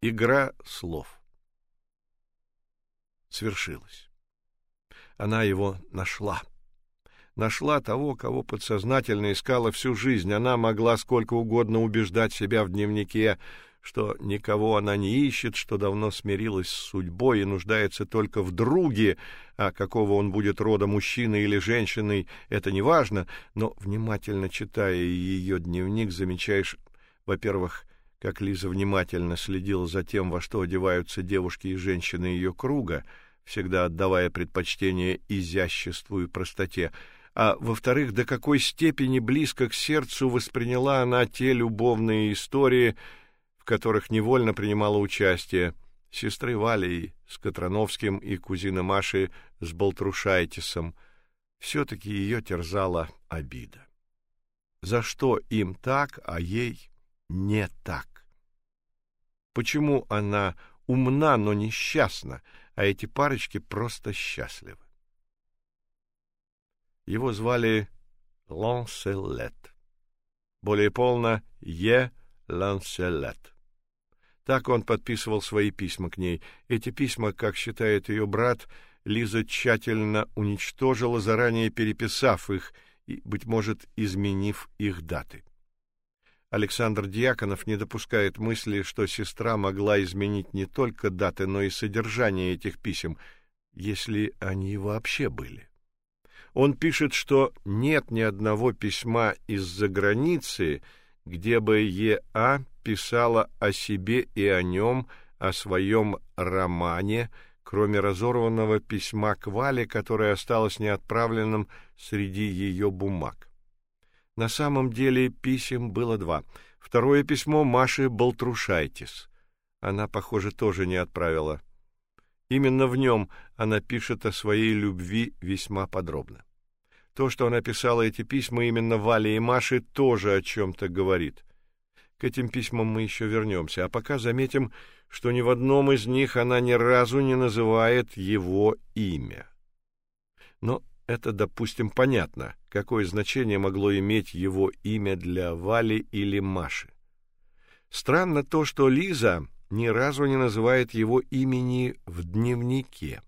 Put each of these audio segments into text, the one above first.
Игра слов. Свершилось. Она его нашла. Нашла того, кого подсознательно искала всю жизнь. Она могла сколько угодно убеждать себя в дневнике, что никого она не ищет, что давно смирилась с судьбой и нуждается только в друге, а какого он будет рода, мужчины или женщиной, это не важно, но внимательно читая ее дневник, замечаешь, во-первых, как Лиза внимательно следила за тем, во что одеваются девушки и женщины ее круга, всегда отдавая предпочтение изяществу и простоте, а во-вторых, до какой степени близко к сердцу восприняла она те любовные истории, в которых невольно принимала участие сестры Вали с Катрановским и кузины Маши с Болтрушайтисом. все таки ее терзала обида. За что им так, а ей не так. Почему она умна, но несчастна, а эти парочки просто счастливы? Его звали Ланселет. Более полно Е. Ланселет. Так он подписывал свои письма к ней. Эти письма, как считает ее брат, Лиза тщательно уничтожила, заранее переписав их и, быть может, изменив их даты. Александр Дьяконов не допускает мысли, что сестра могла изменить не только даты, но и содержание этих писем, если они вообще были. Он пишет, что нет ни одного письма из-за границы, где бы Е.А. писала о себе и о нем, о своем романе, кроме разорванного письма к Вале, которое осталось неотправленным среди ее бумаг. На самом деле писем было два. Второе письмо Маше Болтрушайтис. Она, похоже, тоже не отправила. Именно в нем она пишет о своей любви весьма подробно. То, что она писала эти письма именно Вале и Маше, тоже о чем то говорит. К этим письмам мы еще вернемся, а пока заметим, что ни в одном из них она ни разу не называет его имя. Но это, допустим, понятно, какое значение могло иметь его имя для Вали или Маши. Странно то, что Лиза ни разу не называет его имени в дневнике.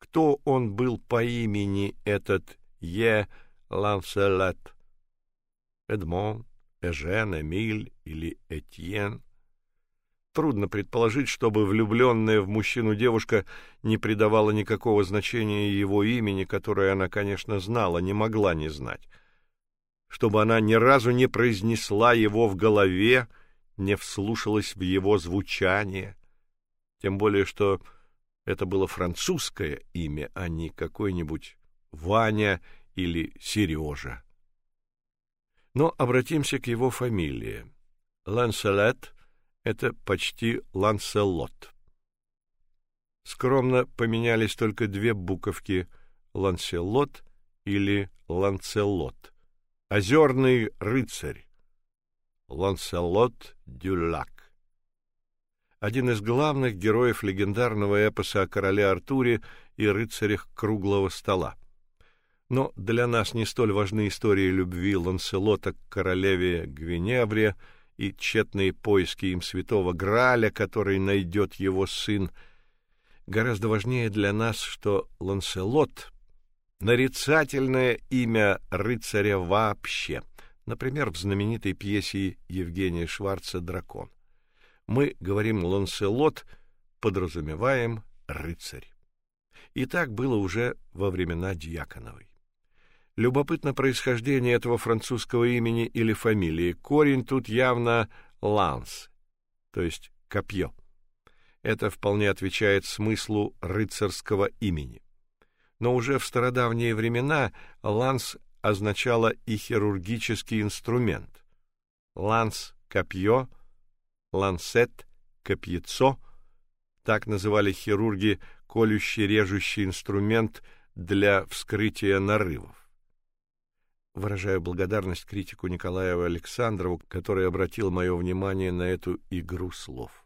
Кто он был по имени этот Е. Ланселет? Эдмон, Эжен, Эмиль или Этьен? Трудно предположить, чтобы влюбленная в мужчину девушка не придавала никакого значения его имени, которое она, конечно, знала, не могла не знать. Чтобы она ни разу не произнесла его в голове, не вслушалась в его звучание, тем более что это было французское имя, а не какой-нибудь Ваня или Сережа. Но обратимся к его фамилии. Ланселет это почти Ланселот. Скромно поменялись только две буковки Ланселот или Ланцелот. Озерный рыцарь. Ланселот Дюлак. Один из главных героев легендарного эпоса о короле Артуре и рыцарях круглого стола. Но для нас не столь важны истории любви Ланселота к королеве Гвиневре, и тщетные поиски им святого Грааля, который найдет его сын. Гораздо важнее для нас, что Ланселот нарицательное имя рыцаря вообще. Например, в знаменитой пьесе Евгения Шварца Дракон. Мы говорим Ланселот, подразумеваем рыцарь. И так было уже во времена Дьяконовой. Любопытно происхождение этого французского имени или фамилии. Корень тут явно lance, то есть копье. Это вполне отвечает смыслу рыцарского имени. Но уже в стародавние времена lance означало и хирургический инструмент. Lance копье, ланцет копьецо так называли хирурги колющий режущий инструмент для вскрытия нарывов. Выражаю благодарность критику Николаеву Александрову, который обратил мое внимание на эту игру слов.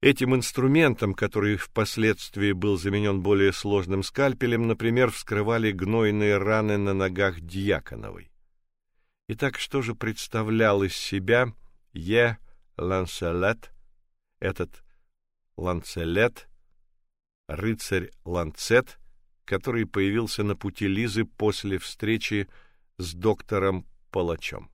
Этим инструментом, который впоследствии был заменен более сложным скальпелем, например, вскрывали гнойные раны на ногах Дьяконовой. Итак, что же представлял из себя Е. Ланселет, этот Ланцелет, рыцарь Ланцет, который появился на пути Лизы после встречи с доктором Палачом.